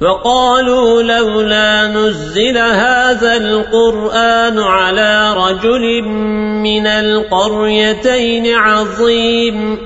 وقالوا لولا نزل هذا القرآن على رجل من القريتين عظيم